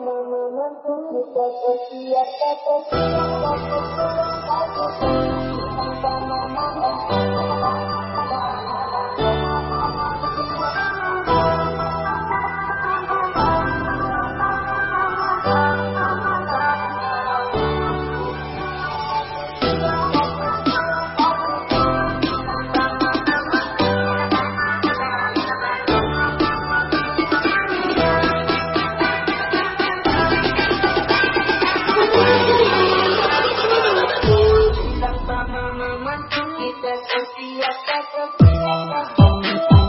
Thank you. someone to me that would be a better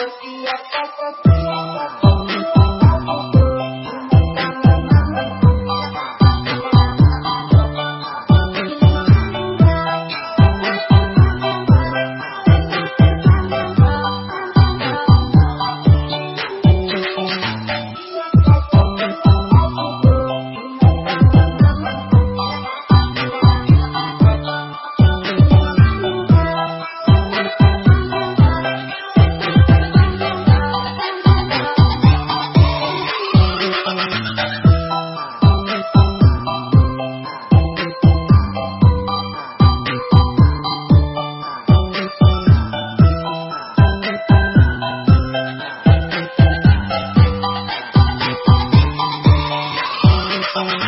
Thank you. Bye.